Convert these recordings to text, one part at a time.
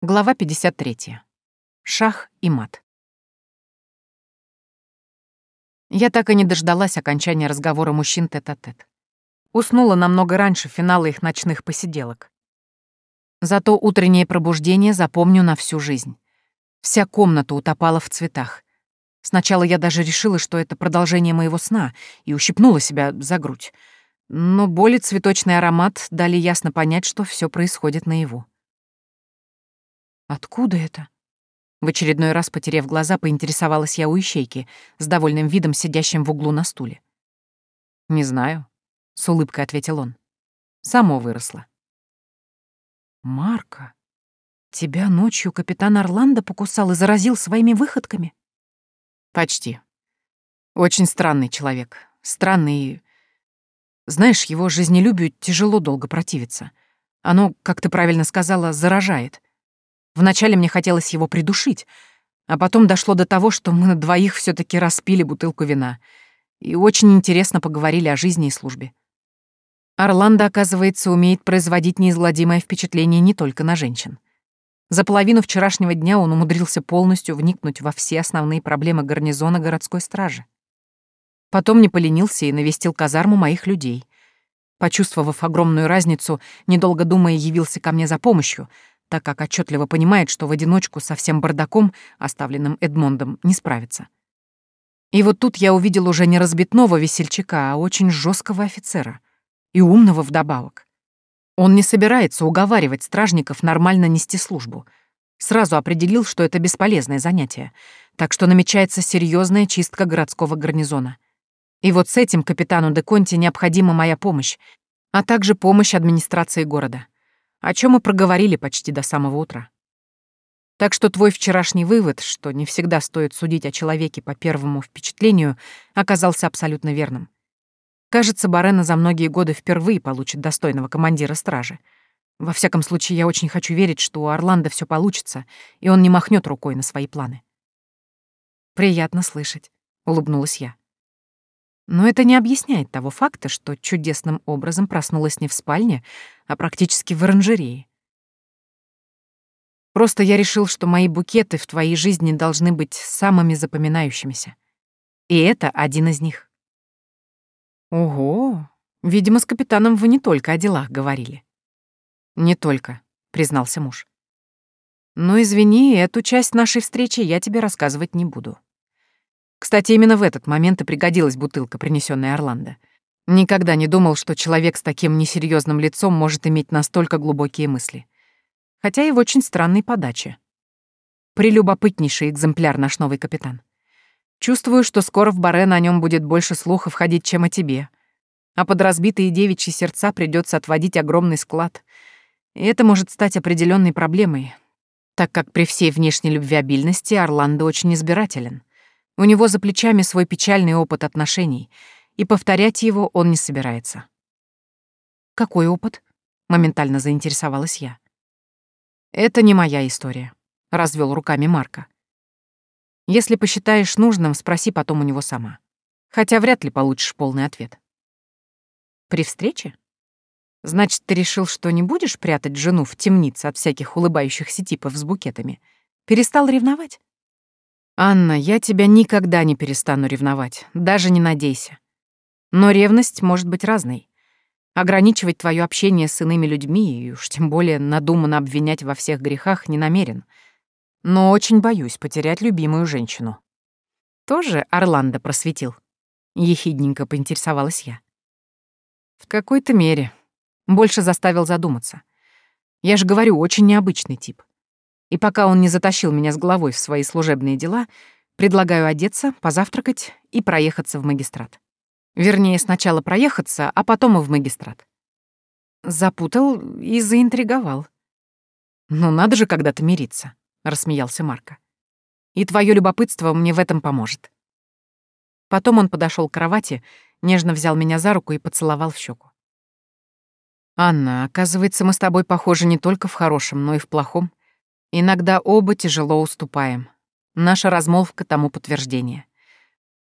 Глава 53. Шах и мат. Я так и не дождалась окончания разговора мужчин тет-а-тет. Уснула намного раньше финала их ночных посиделок. Зато утреннее пробуждение запомню на всю жизнь. Вся комната утопала в цветах. Сначала я даже решила, что это продолжение моего сна, и ущипнула себя за грудь. Но более цветочный аромат дали ясно понять, что все происходит наяву. Откуда это? В очередной раз, потеряв глаза, поинтересовалась я у ищейки, с довольным видом сидящим в углу на стуле. «Не знаю», — с улыбкой ответил он. «Само выросло». «Марка, тебя ночью капитан Орландо покусал и заразил своими выходками?» «Почти. Очень странный человек. Странный Знаешь, его жизнелюбию тяжело долго противиться. Оно, как ты правильно сказала, заражает. Вначале мне хотелось его придушить, а потом дошло до того, что мы на двоих все таки распили бутылку вина и очень интересно поговорили о жизни и службе. Орландо, оказывается, умеет производить неизгладимое впечатление не только на женщин. За половину вчерашнего дня он умудрился полностью вникнуть во все основные проблемы гарнизона городской стражи. Потом не поленился и навестил казарму моих людей. Почувствовав огромную разницу, недолго думая, явился ко мне за помощью, так как отчетливо понимает, что в одиночку со всем бардаком, оставленным Эдмондом, не справится. И вот тут я увидел уже не разбитного весельчака, а очень жесткого офицера. И умного вдобавок. Он не собирается уговаривать стражников нормально нести службу. Сразу определил, что это бесполезное занятие, так что намечается серьезная чистка городского гарнизона. И вот с этим капитану де Конти необходима моя помощь, а также помощь администрации города о чем мы проговорили почти до самого утра. Так что твой вчерашний вывод, что не всегда стоит судить о человеке по первому впечатлению, оказался абсолютно верным. Кажется, Барена за многие годы впервые получит достойного командира стражи. Во всяком случае, я очень хочу верить, что у Орландо все получится, и он не махнет рукой на свои планы. «Приятно слышать», — улыбнулась я. Но это не объясняет того факта, что чудесным образом проснулась не в спальне, а практически в оранжерее. Просто я решил, что мои букеты в твоей жизни должны быть самыми запоминающимися. И это один из них. Ого, видимо, с капитаном вы не только о делах говорили. Не только, признался муж. Но извини, эту часть нашей встречи я тебе рассказывать не буду. Кстати, именно в этот момент и пригодилась бутылка, принесенная Орландо. Никогда не думал, что человек с таким несерьезным лицом может иметь настолько глубокие мысли. Хотя и в очень странной подаче. Прелюбопытнейший экземпляр наш новый капитан. Чувствую, что скоро в баре на нем будет больше слухов ходить, чем о тебе. А под разбитые девичьи сердца придется отводить огромный склад. И это может стать определенной проблемой, так как при всей внешней любвеобильности Орландо очень избирателен. У него за плечами свой печальный опыт отношений, и повторять его он не собирается. «Какой опыт?» — моментально заинтересовалась я. «Это не моя история», — развел руками Марка. «Если посчитаешь нужным, спроси потом у него сама. Хотя вряд ли получишь полный ответ». «При встрече? Значит, ты решил, что не будешь прятать жену в темнице от всяких улыбающихся типов с букетами? Перестал ревновать?» «Анна, я тебя никогда не перестану ревновать, даже не надейся. Но ревность может быть разной. Ограничивать твое общение с иными людьми и уж тем более надуманно обвинять во всех грехах не намерен. Но очень боюсь потерять любимую женщину». «Тоже Орландо просветил?» — ехидненько поинтересовалась я. «В какой-то мере. Больше заставил задуматься. Я же говорю, очень необычный тип. И пока он не затащил меня с головой в свои служебные дела, предлагаю одеться, позавтракать и проехаться в магистрат. Вернее, сначала проехаться, а потом и в магистрат. Запутал и заинтриговал. «Ну надо же когда-то мириться», — рассмеялся Марко. «И твое любопытство мне в этом поможет». Потом он подошел к кровати, нежно взял меня за руку и поцеловал в щеку. «Анна, оказывается, мы с тобой похожи не только в хорошем, но и в плохом. Иногда оба тяжело уступаем. Наша размолвка тому подтверждение.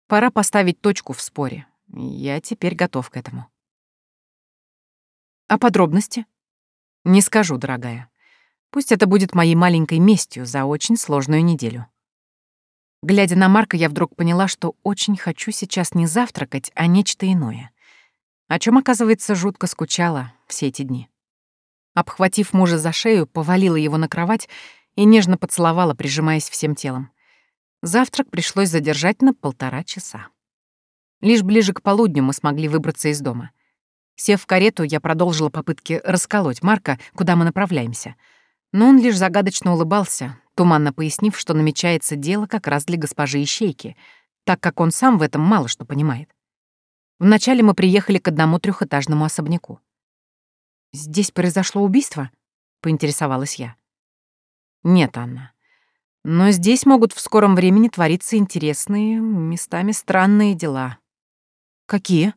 Пора поставить точку в споре. Я теперь готов к этому. А подробности? Не скажу, дорогая. Пусть это будет моей маленькой местью за очень сложную неделю. Глядя на Марка, я вдруг поняла, что очень хочу сейчас не завтракать, а нечто иное. О чем, оказывается, жутко скучала все эти дни. Обхватив мужа за шею, повалила его на кровать и нежно поцеловала, прижимаясь всем телом. Завтрак пришлось задержать на полтора часа. Лишь ближе к полудню мы смогли выбраться из дома. Сев в карету, я продолжила попытки расколоть Марка, куда мы направляемся. Но он лишь загадочно улыбался, туманно пояснив, что намечается дело как раз для госпожи Ищейки, так как он сам в этом мало что понимает. Вначале мы приехали к одному трехэтажному особняку. «Здесь произошло убийство?» — поинтересовалась я. «Нет, Анна. Но здесь могут в скором времени твориться интересные, местами странные дела». «Какие?»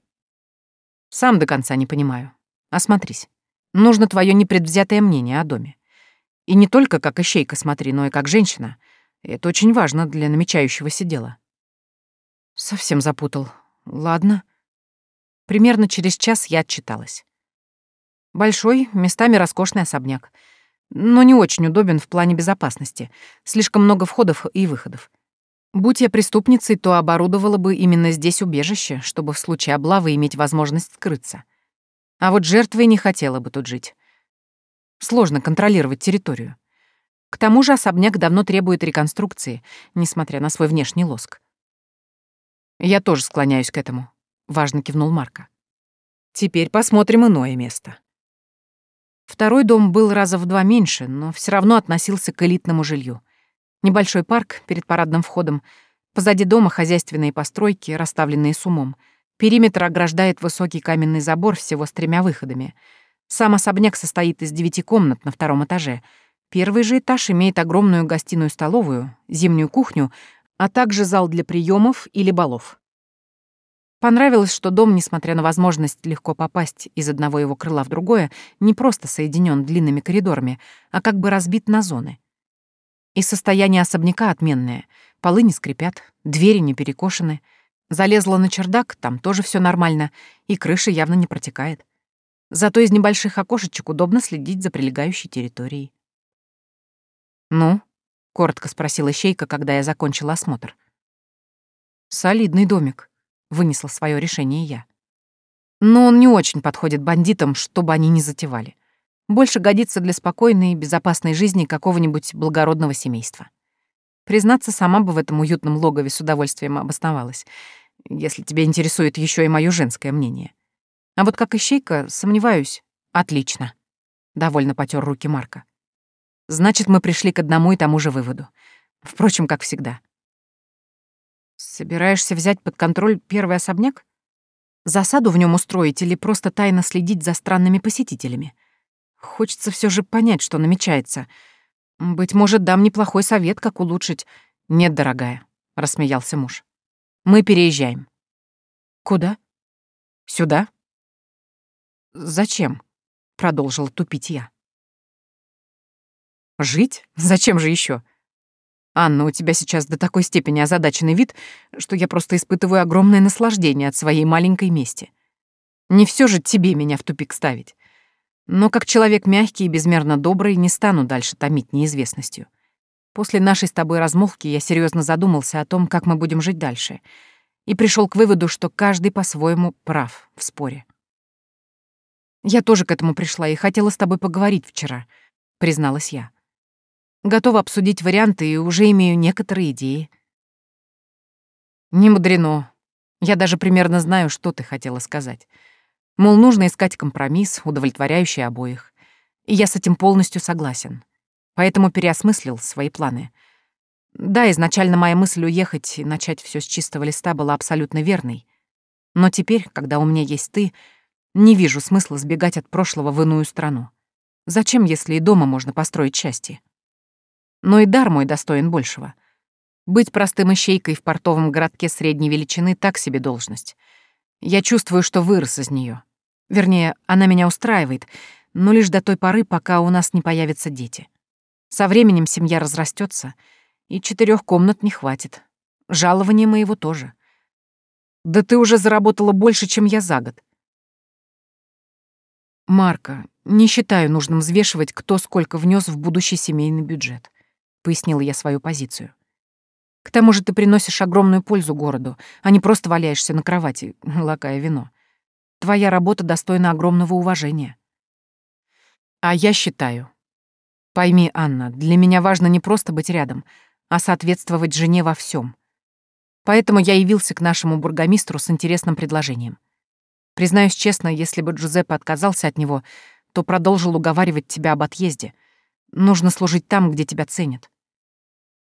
«Сам до конца не понимаю. Осмотрись. Нужно твое непредвзятое мнение о доме. И не только как ищейка смотри, но и как женщина. Это очень важно для намечающегося дела. Совсем запутал. Ладно. Примерно через час я отчиталась. Большой, местами роскошный особняк. Но не очень удобен в плане безопасности. Слишком много входов и выходов. Будь я преступницей, то оборудовала бы именно здесь убежище, чтобы в случае облавы иметь возможность скрыться. А вот жертвой не хотела бы тут жить. Сложно контролировать территорию. К тому же особняк давно требует реконструкции, несмотря на свой внешний лоск. «Я тоже склоняюсь к этому», — важно кивнул Марко. «Теперь посмотрим иное место». Второй дом был раза в два меньше, но все равно относился к элитному жилью. Небольшой парк перед парадным входом, позади дома хозяйственные постройки, расставленные с умом. Периметр ограждает высокий каменный забор всего с тремя выходами — сам особняк состоит из девяти комнат на втором этаже. Первый же этаж имеет огромную гостиную-столовую, зимнюю кухню, а также зал для приемов или балов. Понравилось, что дом, несмотря на возможность легко попасть из одного его крыла в другое, не просто соединен длинными коридорами, а как бы разбит на зоны. И состояние особняка отменное. Полы не скрипят, двери не перекошены. Залезла на чердак, там тоже все нормально, и крыша явно не протекает. Зато из небольших окошечек удобно следить за прилегающей территорией. «Ну?» — коротко спросила Щейка, когда я закончила осмотр. «Солидный домик», — вынесла свое решение я. «Но он не очень подходит бандитам, чтобы они не затевали. Больше годится для спокойной и безопасной жизни какого-нибудь благородного семейства. Признаться, сама бы в этом уютном логове с удовольствием обосновалась, если тебя интересует еще и мое женское мнение. А вот как ищейка, сомневаюсь. Отлично. Довольно потер руки Марка. Значит, мы пришли к одному и тому же выводу. Впрочем, как всегда. Собираешься взять под контроль первый особняк? Засаду в нем устроить или просто тайно следить за странными посетителями? Хочется все же понять, что намечается. Быть может, дам неплохой совет, как улучшить. Нет, дорогая, рассмеялся муж. Мы переезжаем. Куда? Сюда. «Зачем?» — продолжила тупить я. «Жить? Зачем же еще? Анна, у тебя сейчас до такой степени озадаченный вид, что я просто испытываю огромное наслаждение от своей маленькой мести. Не все же тебе меня в тупик ставить. Но как человек мягкий и безмерно добрый не стану дальше томить неизвестностью. После нашей с тобой размолвки я серьезно задумался о том, как мы будем жить дальше, и пришел к выводу, что каждый по-своему прав в споре. «Я тоже к этому пришла и хотела с тобой поговорить вчера», — призналась я. «Готова обсудить варианты и уже имею некоторые идеи». «Не мудрено. Я даже примерно знаю, что ты хотела сказать. Мол, нужно искать компромисс, удовлетворяющий обоих. И я с этим полностью согласен. Поэтому переосмыслил свои планы. Да, изначально моя мысль уехать и начать все с чистого листа была абсолютно верной. Но теперь, когда у меня есть ты, не вижу смысла сбегать от прошлого в иную страну. Зачем, если и дома можно построить счастье? Но и дар мой достоин большего. Быть простым ищейкой в портовом городке средней величины — так себе должность. Я чувствую, что вырос из нее. Вернее, она меня устраивает, но лишь до той поры, пока у нас не появятся дети. Со временем семья разрастется, и четырех комнат не хватит. Жалование моего тоже. Да ты уже заработала больше, чем я за год. «Марка, Не считаю нужным взвешивать, кто сколько внес в будущий семейный бюджет, пояснила я свою позицию. К тому же ты приносишь огромную пользу городу, а не просто валяешься на кровати, лакая вино. Твоя работа достойна огромного уважения. А я считаю. Пойми, Анна, для меня важно не просто быть рядом, а соответствовать жене во всем. Поэтому я явился к нашему бургомистру с интересным предложением. Признаюсь честно, если бы Джузеппе отказался от него, то продолжил уговаривать тебя об отъезде. Нужно служить там, где тебя ценят.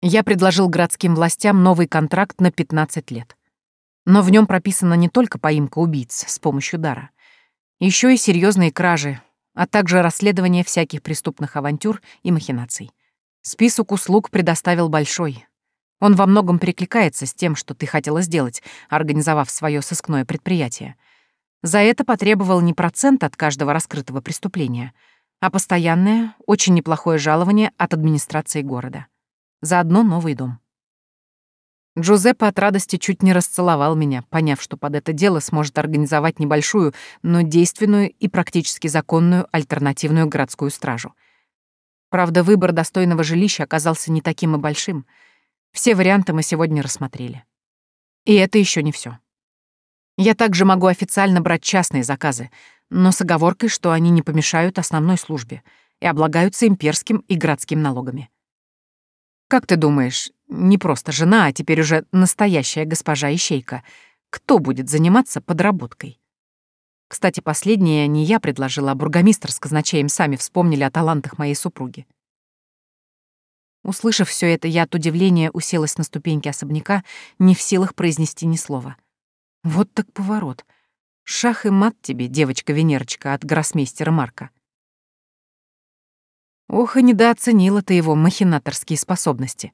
Я предложил городским властям новый контракт на 15 лет. Но в нем прописана не только поимка убийц с помощью дара, еще и серьезные кражи, а также расследование всяких преступных авантюр и махинаций. Список услуг предоставил большой. Он во многом перекликается с тем, что ты хотела сделать, организовав свое сыскное предприятие. За это потребовал не процент от каждого раскрытого преступления, а постоянное, очень неплохое жалование от администрации города. Заодно новый дом. Джузеппе от радости чуть не расцеловал меня, поняв, что под это дело сможет организовать небольшую, но действенную и практически законную альтернативную городскую стражу. Правда, выбор достойного жилища оказался не таким и большим. Все варианты мы сегодня рассмотрели. И это еще не все. Я также могу официально брать частные заказы, но с оговоркой, что они не помешают основной службе и облагаются имперским и городским налогами. Как ты думаешь, не просто жена, а теперь уже настоящая госпожа-ищейка. Кто будет заниматься подработкой? Кстати, последнее не я предложила, а бургомистр с казначеем сами вспомнили о талантах моей супруги. Услышав все это, я от удивления уселась на ступеньки особняка, не в силах произнести ни слова. Вот так поворот. Шах и мат тебе, девочка-венерочка от гроссмейстера Марка. Ох, и недооценила ты его махинаторские способности.